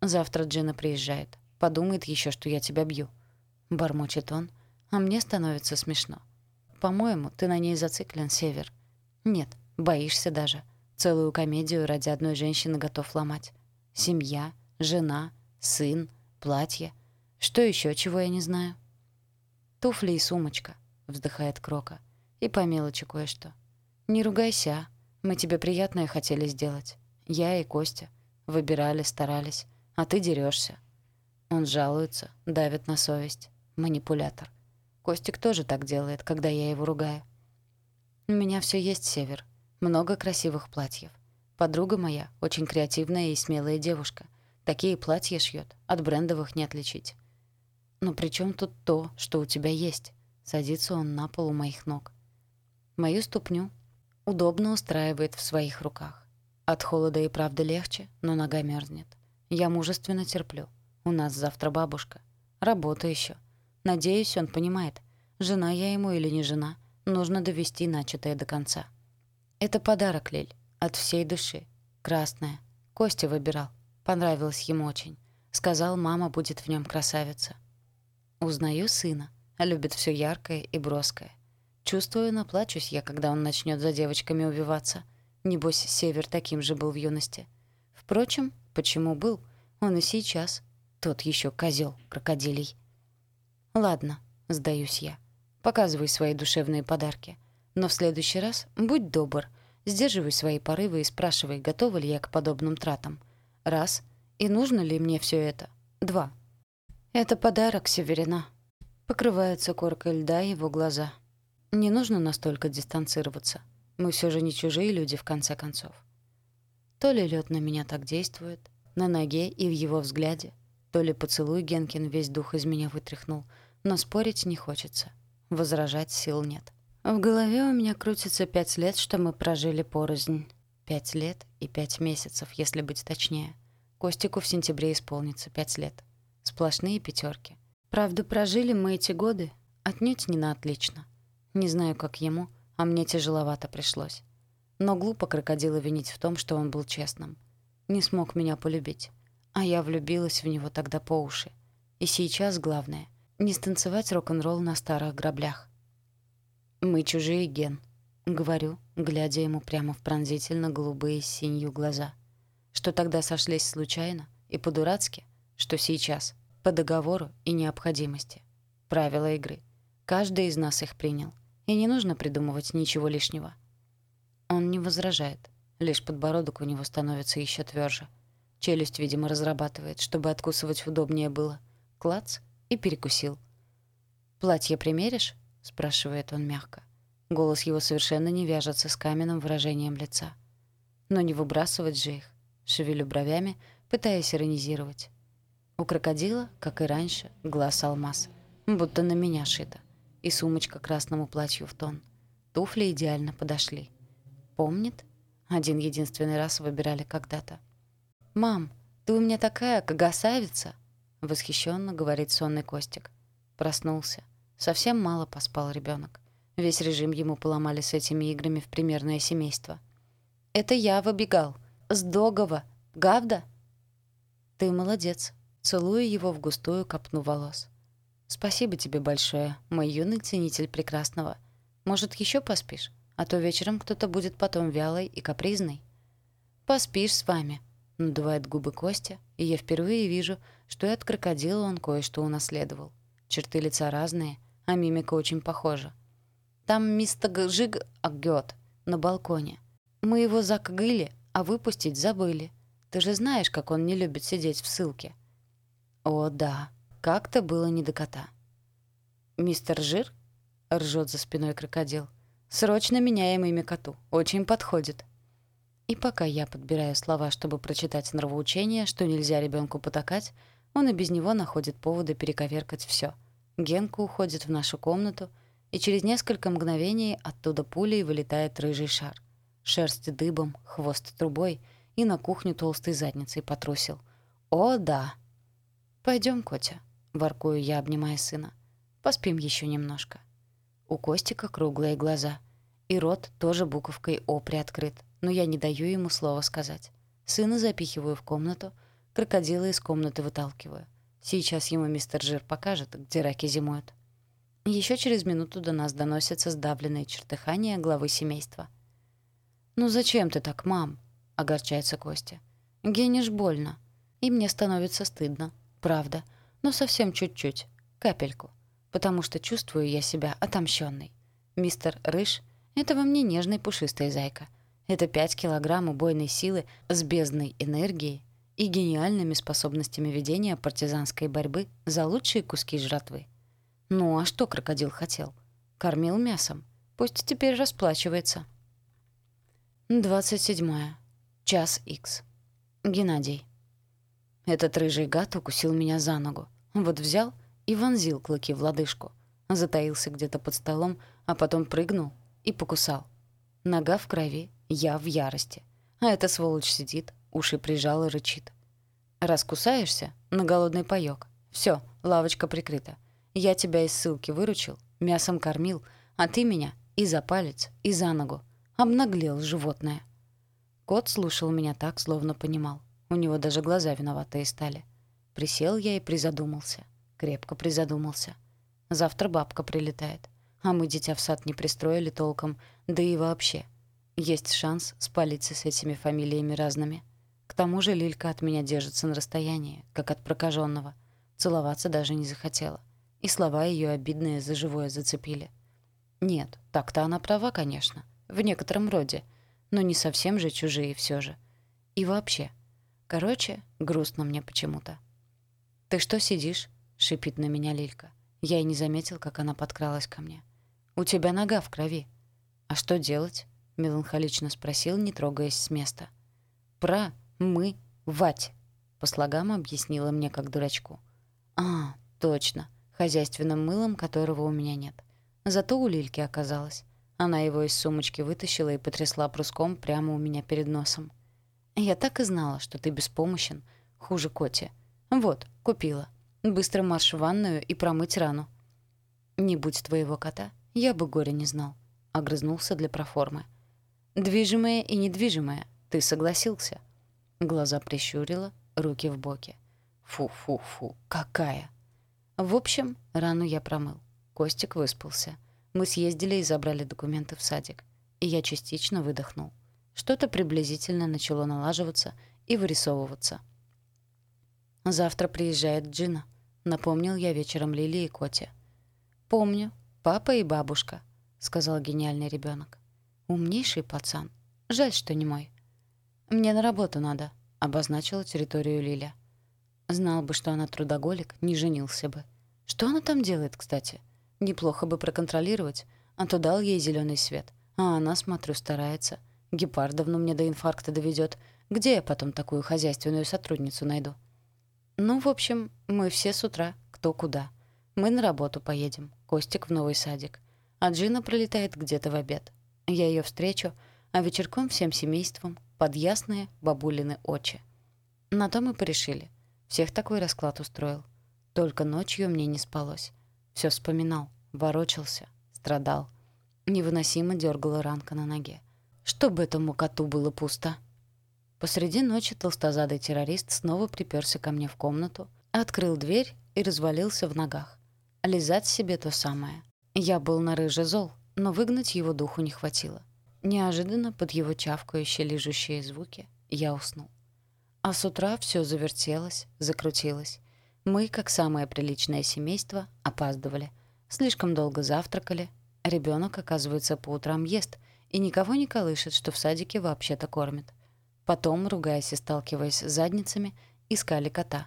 Завтра Джина приезжает. Подумает еще, что я тебя бью. Бормочет он, а мне становится смешно. По-моему, ты на ней зациклен, Север. Нет, боишься даже. Целую комедию ради одной женщины готов ломать. Семья, жена, сын, платье. Что еще, чего я не знаю? Туфли и сумочка, вздыхает Крока. И по мелочи кое-что. Не ругайся, а. мы тебе приятное хотели сделать. Я и Костя. Выбирали, старались. А ты дерешься. Он жалуется, давит на совесть. Манипулятор. Костик тоже так делает, когда я его ругаю. У меня все есть, Север. Много красивых платьев. Подруга моя очень креативная и смелая девушка. Такие платья шьет, от брендовых не отличить. Но при чем тут то, что у тебя есть? Садится он на пол у моих ног. Мою ступню удобно устраивает в своих руках. От холода и правда легче, но нога мерзнет. Я мужественно терплю. У нас завтра бабушка. Работа еще. Надеюсь, он понимает. Жена я ему или не жена, нужно довести начатое до конца. Это подарок, Лель, от всей души. Красная. Костя выбирал. Понравилось ему очень. Сказал, мама будет в нем красавица. Узнаю сына. Любит все яркое и броское. Чувствую, наплачусь я, когда он начнет за девочками увиваться. Небось, Север таким же был в юности. Впрочем, почему был? Он и сейчас. Тот еще козел крокодилий. Ладно, сдаюсь я. Показывай свои душевные подарки. Но в следующий раз будь добр, сдерживай свои порывы и спрашивай, готова ли я к подобным тратам. Раз. И нужно ли мне все это? Два. Это подарок Северина. Покрывается коркой льда его глаза. Не нужно настолько дистанцироваться. Мы все же не чужие люди, в конце концов. То ли лед на меня так действует, на ноге и в его взгляде, то ли поцелуй Генкин весь дух из меня вытряхнул, но спорить не хочется. Возражать сил нет. В голове у меня крутится пять лет, что мы прожили порознь. Пять лет и пять месяцев, если быть точнее. Костику в сентябре исполнится пять лет. Сплошные пятерки. Правда, прожили мы эти годы отнюдь не на отлично. Не знаю, как ему, а мне тяжеловато пришлось. Но глупо крокодила винить в том, что он был честным. Не смог меня полюбить. А я влюбилась в него тогда по уши. И сейчас главное — не станцевать рок-н-ролл на старых граблях. «Мы чужие, Ген», — говорю, глядя ему прямо в пронзительно голубые с синью глаза. Что тогда сошлись случайно и по-дурацки, что сейчас, по договору и необходимости. Правила игры. Каждый из нас их принял, и не нужно придумывать ничего лишнего. Он не возражает, лишь подбородок у него становится еще тверже — Челюсть, видимо, разрабатывает, чтобы откусывать удобнее было. Клац и перекусил. «Платье примеришь?» — спрашивает он мягко. Голос его совершенно не вяжется с каменным выражением лица. Но не выбрасывать же их. Шевелю бровями, пытаясь иронизировать. У крокодила, как и раньше, глаз алмаз. Будто на меня шито. И сумочка красному платью в тон. Туфли идеально подошли. Помнит? Один единственный раз выбирали когда-то. «Мам, ты у меня такая кагасавица!» — восхищенно говорит сонный Костик. Проснулся. Совсем мало поспал ребенок. Весь режим ему поломали с этими играми в примерное семейство. «Это я выбегал. С Догова. Гавда?» «Ты молодец». Целую его в густую копну волос. «Спасибо тебе большое, мой юный ценитель прекрасного. Может, еще поспишь? А то вечером кто-то будет потом вялой и капризной». «Поспишь с вами», Надувает губы Костя, и я впервые вижу, что и от крокодила он кое-что унаследовал. Черты лица разные, а мимика очень похожа. Там мистер Жиг огёт на балконе. Мы его закгыли, а выпустить забыли. Ты же знаешь, как он не любит сидеть в ссылке. О, да, как-то было не до кота. «Мистер Жир?» — ржет за спиной крокодил. «Срочно меняем имя коту. Очень подходит». И пока я подбираю слова, чтобы прочитать нравоучение, что нельзя ребенку потакать, он и без него находит поводы перековеркать все. Генка уходит в нашу комнату, и через несколько мгновений оттуда пулей вылетает рыжий шар. Шерсть дыбом, хвост трубой, и на кухню толстой задницей потрусил. «О, да!» Пойдем, Котя», — воркую я, обнимая сына. «Поспим еще немножко». У Костика круглые глаза, и рот тоже буковкой «О» приоткрыт — но я не даю ему слова сказать. Сына запихиваю в комнату, крокодила из комнаты выталкиваю. Сейчас ему мистер Жир покажет, где раки зимуют. Еще через минуту до нас доносятся сдавленные чертыхания главы семейства. «Ну зачем ты так, мам?» — огорчается Костя. «Гене ж больно. И мне становится стыдно. Правда. Но совсем чуть-чуть. Капельку. Потому что чувствую я себя отомщенной. Мистер Рыж — это во мне нежный пушистый зайка. Это пять килограмм убойной силы с бездной энергией и гениальными способностями ведения партизанской борьбы за лучшие куски жратвы. Ну а что крокодил хотел? Кормил мясом. Пусть теперь расплачивается. 27. Час Икс. Геннадий. Этот рыжий гад укусил меня за ногу. Вот взял и вонзил клыки в лодыжку. Затаился где-то под столом, а потом прыгнул и покусал. Нога в крови, я в ярости. А эта сволочь сидит, уши прижал и рычит. Раз кусаешься, на голодный паёк. Всё, лавочка прикрыта. Я тебя из ссылки выручил, мясом кормил, а ты меня и за палец, и за ногу. Обнаглел животное. Кот слушал меня так, словно понимал. У него даже глаза виноватые стали. Присел я и призадумался. Крепко призадумался. Завтра бабка прилетает. А мы дитя в сад не пристроили толком, да и вообще. Есть шанс спалиться с этими фамилиями разными. К тому же Лилька от меня держится на расстоянии, как от прокаженного. Целоваться даже не захотела. И слова ее обидные за живое зацепили. Нет, так-то она права, конечно, в некотором роде, но не совсем же чужие все же. И вообще. Короче, грустно мне почему-то. «Ты что сидишь?» — шипит на меня Лилька. Я и не заметил, как она подкралась ко мне. «У тебя нога в крови». «А что делать?» — меланхолично спросил, не трогаясь с места. «Про, мы, вать», — по слогам объяснила мне как дурачку. «А, точно хозяйственным мылом, которого у меня нет. Зато у Лильки оказалось. Она его из сумочки вытащила и потрясла пруском прямо у меня перед носом. «Я так и знала, что ты беспомощен. Хуже Коти. Вот, купила. Быстро марш в ванную и промыть рану». «Не будь твоего кота, я бы горя не знал», — огрызнулся для проформы. «Движимое и недвижимое. Ты согласился». Глаза прищурила, руки в боки. «Фу-фу-фу, какая!» В общем, рану я промыл. Костик выспался. Мы съездили и забрали документы в садик. И я частично выдохнул. Что-то приблизительно начало налаживаться и вырисовываться. «Завтра приезжает Джина», — напомнил я вечером Лили и Коте. «Помню. Папа и бабушка», — сказал гениальный ребенок. «Умнейший пацан. Жаль, что не мой». «Мне на работу надо», — обозначила территорию Лиля. Знал бы, что она трудоголик, не женился бы. Что она там делает, кстати? Неплохо бы проконтролировать, а то дал ей зеленый свет. А она, смотрю, старается. Гепардовну мне до инфаркта доведет. Где я потом такую хозяйственную сотрудницу найду? Ну, в общем, мы все с утра, кто куда. Мы на работу поедем, Костик в новый садик. А Джина пролетает где-то в обед. Я ее встречу, а вечерком всем семейством под ясные бабулины очи. На то мы порешили — всех такой расклад устроил. Только ночью мне не спалось. Все вспоминал, ворочался, страдал. Невыносимо дергала ранка на ноге. Чтобы этому коту было пусто. Посреди ночи толстозадый террорист снова приперся ко мне в комнату, открыл дверь и развалился в ногах. Лизать себе то самое. Я был на рыже зол, но выгнать его духу не хватило. Неожиданно под его чавкающие лежущие звуки я уснул. А с утра все завертелось, закрутилось. Мы, как самое приличное семейство, опаздывали. Слишком долго завтракали. Ребенок, оказывается, по утрам ест и никого не колышет, что в садике вообще-то кормят. Потом, ругаясь и сталкиваясь задницами, искали кота.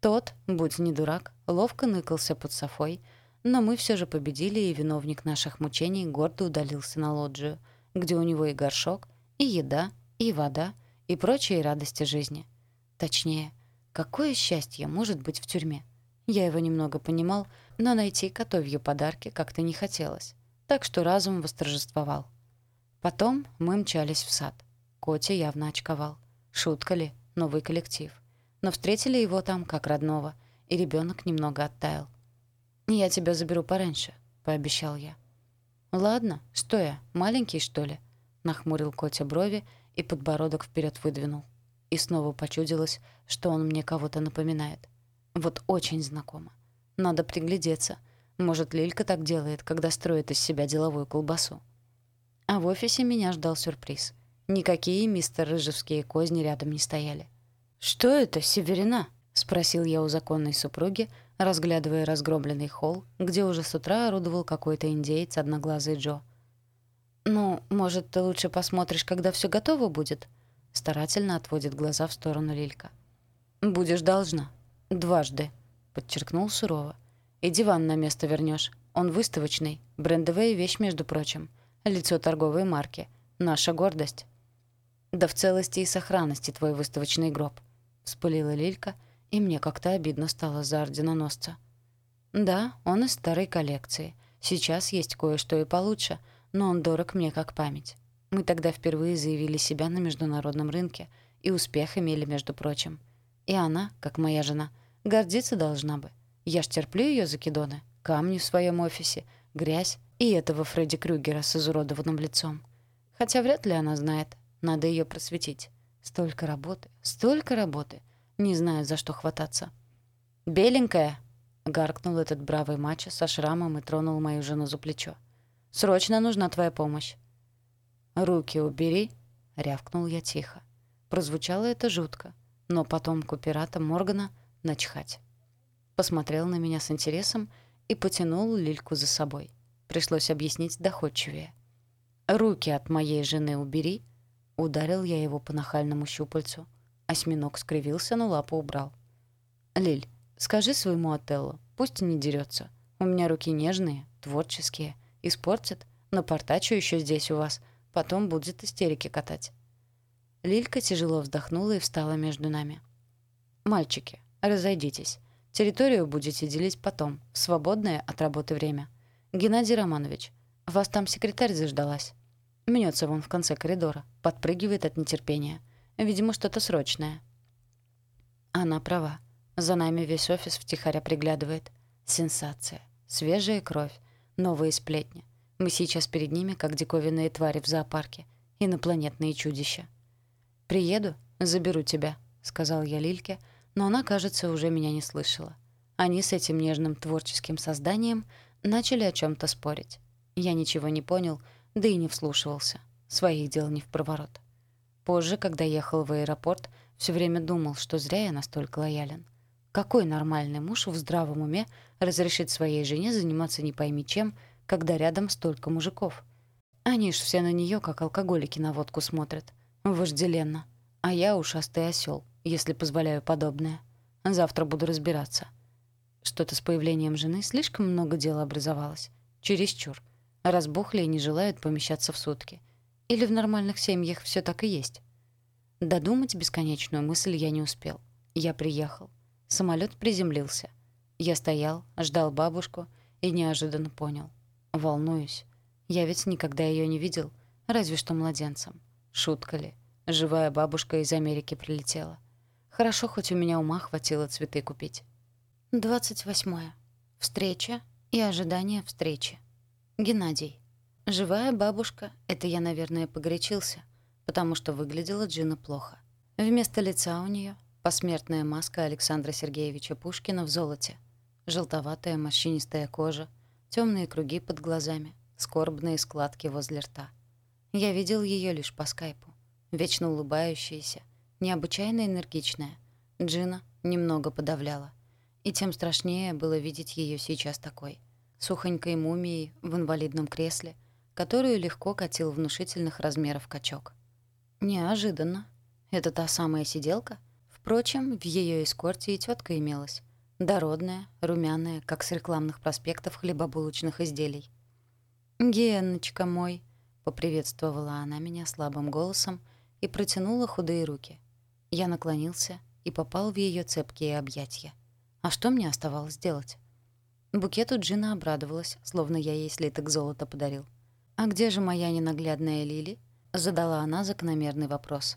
Тот, будь не дурак, ловко ныкался под софой, но мы все же победили, и виновник наших мучений гордо удалился на лоджию, где у него и горшок, и еда, и вода, и прочие радости жизни. Точнее, какое счастье может быть в тюрьме? Я его немного понимал, но найти котовье подарки как-то не хотелось, так что разум восторжествовал. Потом мы мчались в сад. Котя явно очковал. Шутка ли, новый коллектив. Но встретили его там как родного, и ребенок немного оттаял. «Я тебя заберу пораньше», — пообещал я. «Ладно, что я, маленький, что ли?» — нахмурил Котя брови и подбородок вперед выдвинул. и снова почудилось, что он мне кого-то напоминает. Вот очень знакомо. Надо приглядеться. Может, Лилька так делает, когда строит из себя деловую колбасу. А в офисе меня ждал сюрприз. Никакие мистер Рыжевские козни рядом не стояли. «Что это, Северина?» — спросил я у законной супруги, разглядывая разгромленный холл, где уже с утра орудовал какой-то индеец, одноглазый Джо. «Ну, может, ты лучше посмотришь, когда все готово будет?» Старательно отводит глаза в сторону Лилька. «Будешь должна. Дважды», — подчеркнул сурово. «И диван на место вернешь. Он выставочный, брендовая вещь, между прочим. Лицо торговой марки. Наша гордость». «Да в целости и сохранности твой выставочный гроб», — вспылила Лилька, и мне как-то обидно стало за орденоносца. «Да, он из старой коллекции. Сейчас есть кое-что и получше, но он дорог мне как память. Мы тогда впервые заявили себя на международном рынке, и успех имели, между прочим. И она, как моя жена, гордиться должна бы. Я ж терплю ее закидоны, камни в своем офисе, грязь и этого Фредди Крюгера с изуродованным лицом. Хотя вряд ли она знает, надо ее просветить. Столько работы, столько работы. Не знаю, за что хвататься. «Беленькая!» — гаркнул этот бравый мачо со шрамом и тронул мою жену за плечо. «Срочно нужна твоя помощь». «Руки убери!» — рявкнул я тихо. Прозвучало это жутко, но потом купирата Моргана начхать. Посмотрел на меня с интересом и потянул Лильку за собой. Пришлось объяснить доходчивее. «Руки от моей жены убери!» Ударил я его по нахальному щупальцу. Осьминог скривился, но лапу убрал. «Лиль, скажи своему Отелло, пусть не дерется. У меня руки нежные, творческие. Испортит, напортачу еще здесь у вас. Потом будет истерики катать». Лилька тяжело вздохнула и встала между нами. «Мальчики, разойдитесь. Территорию будете делить потом, в свободное от работы время. Геннадий Романович, вас там секретарь заждалась». Мнется вон в конце коридора, подпрыгивает от нетерпения. Видимо, что-то срочное. Она права. За нами весь офис втихаря приглядывает. Сенсация. Свежая кровь. Новые сплетни. Мы сейчас перед ними, как диковинные твари в зоопарке. Инопланетные чудища. «Приеду, заберу тебя», — сказал я Лильке, но она, кажется, уже меня не слышала. Они с этим нежным творческим созданием начали о чем то спорить. Я ничего не понял, — да и не вслушивался. Своих дел не в проворот. Позже, когда ехал в аэропорт, все время думал, что зря я настолько лоялен. Какой нормальный муж в здравом уме разрешит своей жене заниматься не пойми чем, когда рядом столько мужиков? Они ж все на нее, как алкоголики на водку смотрят. Вожделенно. А я ушастый осел, если позволяю подобное. Завтра буду разбираться. Что-то с появлением жены слишком много дел образовалось. Чересчур разбухли и не желают помещаться в сутки. Или в нормальных семьях все так и есть? Додумать бесконечную мысль я не успел. Я приехал. Самолет приземлился. Я стоял, ждал бабушку и неожиданно понял. Волнуюсь. Я ведь никогда ее не видел, разве что младенцем. Шутка ли? Живая бабушка из Америки прилетела. Хорошо, хоть у меня ума хватило цветы купить. 28. Встреча и ожидание встречи. Геннадий. Живая бабушка, это я, наверное, погорячился, потому что выглядела Джина плохо. Вместо лица у нее посмертная маска Александра Сергеевича Пушкина в золоте, желтоватая морщинистая кожа, темные круги под глазами, скорбные складки возле рта. Я видел ее лишь по скайпу. Вечно улыбающаяся, необычайно энергичная. Джина немного подавляла. И тем страшнее было видеть ее сейчас такой — сухонькой мумией в инвалидном кресле, которую легко катил внушительных размеров качок. Неожиданно. Это та самая сиделка? Впрочем, в ее эскорте и тетка имелась. Дородная, румяная, как с рекламных проспектов хлебобулочных изделий. «Генночка мой!» — поприветствовала она меня слабым голосом и протянула худые руки. Я наклонился и попал в ее цепкие объятия. А что мне оставалось делать? Букету Джина обрадовалась, словно я ей слиток золота подарил. «А где же моя ненаглядная Лили?» — задала она закономерный вопрос.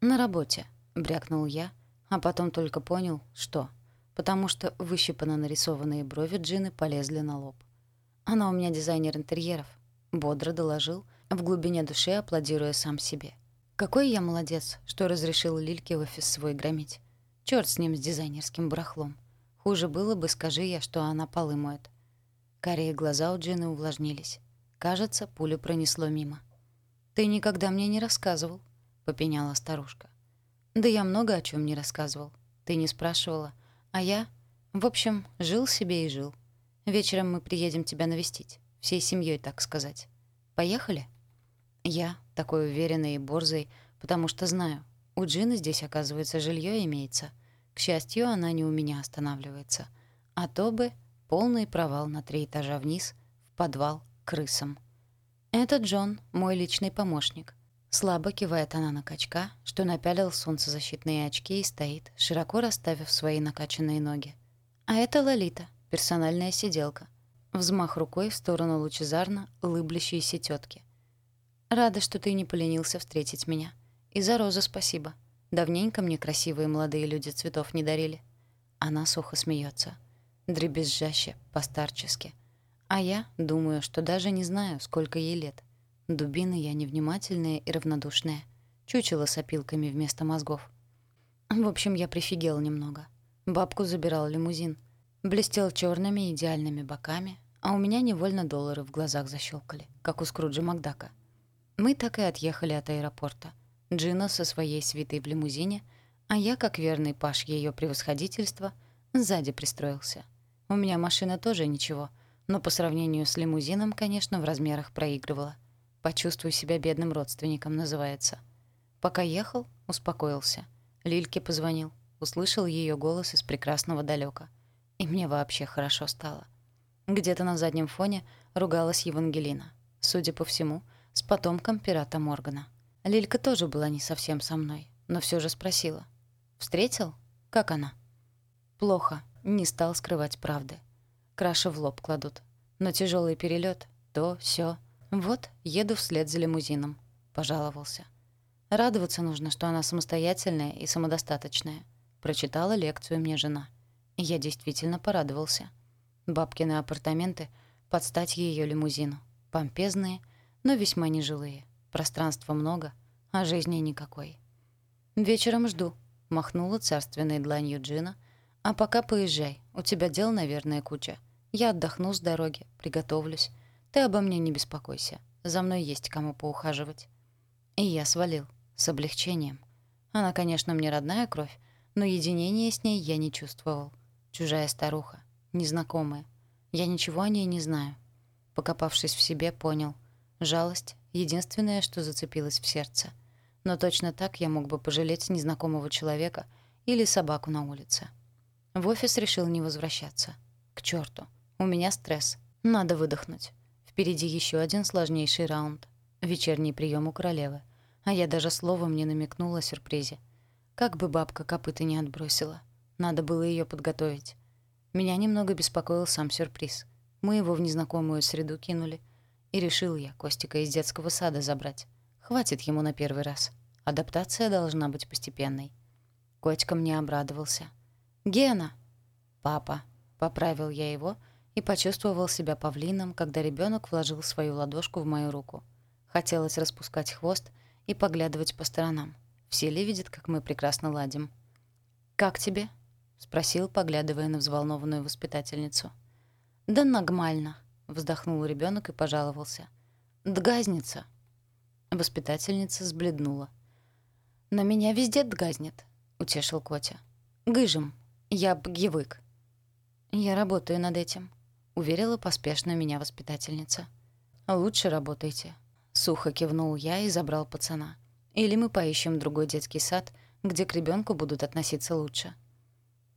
«На работе», — брякнул я, а потом только понял, что. Потому что выщипано нарисованные брови Джины полезли на лоб. «Она у меня дизайнер интерьеров», — бодро доложил, в глубине души аплодируя сам себе. Какой я молодец, что разрешил Лильке офис свой громить. Чёрт с ним, с дизайнерским барахлом. Хуже было бы, скажи я, что она полы моет. Карие глаза у Джины увлажнились. Кажется, пулю пронесло мимо. «Ты никогда мне не рассказывал», — попеняла старушка. «Да я много о чем не рассказывал. Ты не спрашивала. А я, в общем, жил себе и жил. Вечером мы приедем тебя навестить. Всей семьей, так сказать. Поехали?» Я, такой уверенный и борзый, потому что знаю, у Джины здесь, оказывается, жилье имеется. К счастью, она не у меня останавливается. А то бы полный провал на три этажа вниз, в подвал, крысам. Это Джон, мой личный помощник. Слабо кивает она на качка, что напялил солнцезащитные очки и стоит, широко расставив свои накачанные ноги. А это Лолита, персональная сиделка. Взмах рукой в сторону лучезарно улыблящейся тетки. Рада, что ты не поленился встретить меня. И за розу спасибо. Давненько мне красивые молодые люди цветов не дарили. Она сухо смеется, дребезжаще, постарчески. А я думаю, что даже не знаю, сколько ей лет. Дубина я невнимательная и равнодушная. Чучело с опилками вместо мозгов. В общем, я прифигел немного. Бабку забирал лимузин. Блестел черными идеальными боками, а у меня невольно доллары в глазах защелкали, как у Скруджа Макдака. Мы так и отъехали от аэропорта. Джина со своей свитой в лимузине, а я, как верный паш ее превосходительства, сзади пристроился. У меня машина тоже ничего, но по сравнению с лимузином, конечно, в размерах проигрывала. «Почувствуй себя бедным родственником» называется. Пока ехал, успокоился. Лильке позвонил, услышал ее голос из прекрасного далека. И мне вообще хорошо стало. Где-то на заднем фоне ругалась Евангелина. Судя по всему, — с потомком пирата Моргана. Лилька тоже была не совсем со мной, но все же спросила. «Встретил? Как она?» «Плохо», не стал скрывать правды. Краши в лоб кладут. Но тяжелый перелет, то, все. Вот, еду вслед за лимузином. Пожаловался. Радоваться нужно, что она самостоятельная и самодостаточная. Прочитала лекцию мне жена. Я действительно порадовался. Бабкины апартаменты под стать ее лимузину. Помпезные — но весьма нежилые. Пространства много, а жизни никакой. «Вечером жду», — махнула царственной дланью Джина. «А пока поезжай, у тебя дел, наверное, куча. Я отдохну с дороги, приготовлюсь. Ты обо мне не беспокойся, за мной есть кому поухаживать». И я свалил, с облегчением. Она, конечно, мне родная кровь, но единения с ней я не чувствовал. Чужая старуха, незнакомая. Я ничего о ней не знаю. Покопавшись в себе, понял — Жалость — единственное, что зацепилось в сердце. Но точно так я мог бы пожалеть незнакомого человека или собаку на улице. В офис решил не возвращаться. К черту, у меня стресс. Надо выдохнуть. Впереди еще один сложнейший раунд. Вечерний прием у королевы. А я даже словом не намекнула о сюрпризе. Как бы бабка копыта не отбросила. Надо было ее подготовить. Меня немного беспокоил сам сюрприз. Мы его в незнакомую среду кинули — и решил я Костика из детского сада забрать. Хватит ему на первый раз. Адаптация должна быть постепенной. Котька мне обрадовался. «Гена!» «Папа!» — поправил я его и почувствовал себя павлином, когда ребенок вложил свою ладошку в мою руку. Хотелось распускать хвост и поглядывать по сторонам. Все ли видят, как мы прекрасно ладим? «Как тебе?» — спросил, поглядывая на взволнованную воспитательницу. «Да нормально», Вздохнул ребенок и пожаловался. «Дгазница!» Воспитательница сбледнула. «На меня везде дгазнет», — утешил Котя. «Гыжим. Я бгивык». «Я работаю над этим», — уверила поспешно меня воспитательница. «Лучше работайте», — сухо кивнул я и забрал пацана. «Или мы поищем другой детский сад, где к ребенку будут относиться лучше».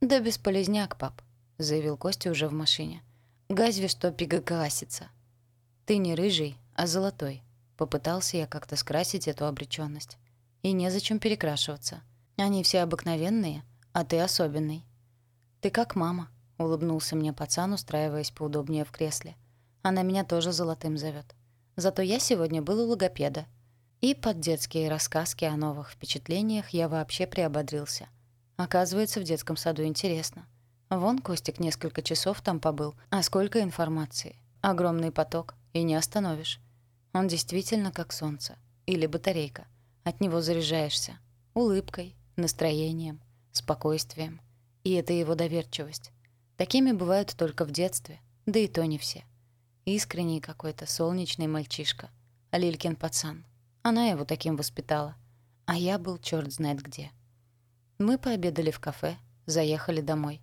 «Да бесполезняк, пап», — заявил Костя уже в машине. Газве что пигагасится. Ты не рыжий, а золотой. Попытался я как-то скрасить эту обречённость. И незачем перекрашиваться. Они все обыкновенные, а ты особенный. Ты как мама, улыбнулся мне пацан, устраиваясь поудобнее в кресле. Она меня тоже золотым зовёт. Зато я сегодня был у логопеда. И под детские рассказки о новых впечатлениях я вообще приободрился. Оказывается, в детском саду интересно. Вон Костик несколько часов там побыл. А сколько информации. Огромный поток. И не остановишь. Он действительно как солнце. Или батарейка. От него заряжаешься. Улыбкой, настроением, спокойствием. И это его доверчивость. Такими бывают только в детстве, да и то не все. Искренний какой-то солнечный мальчишка. Лилькин пацан. Она его таким воспитала. А я был черт знает где. Мы пообедали в кафе, заехали домой.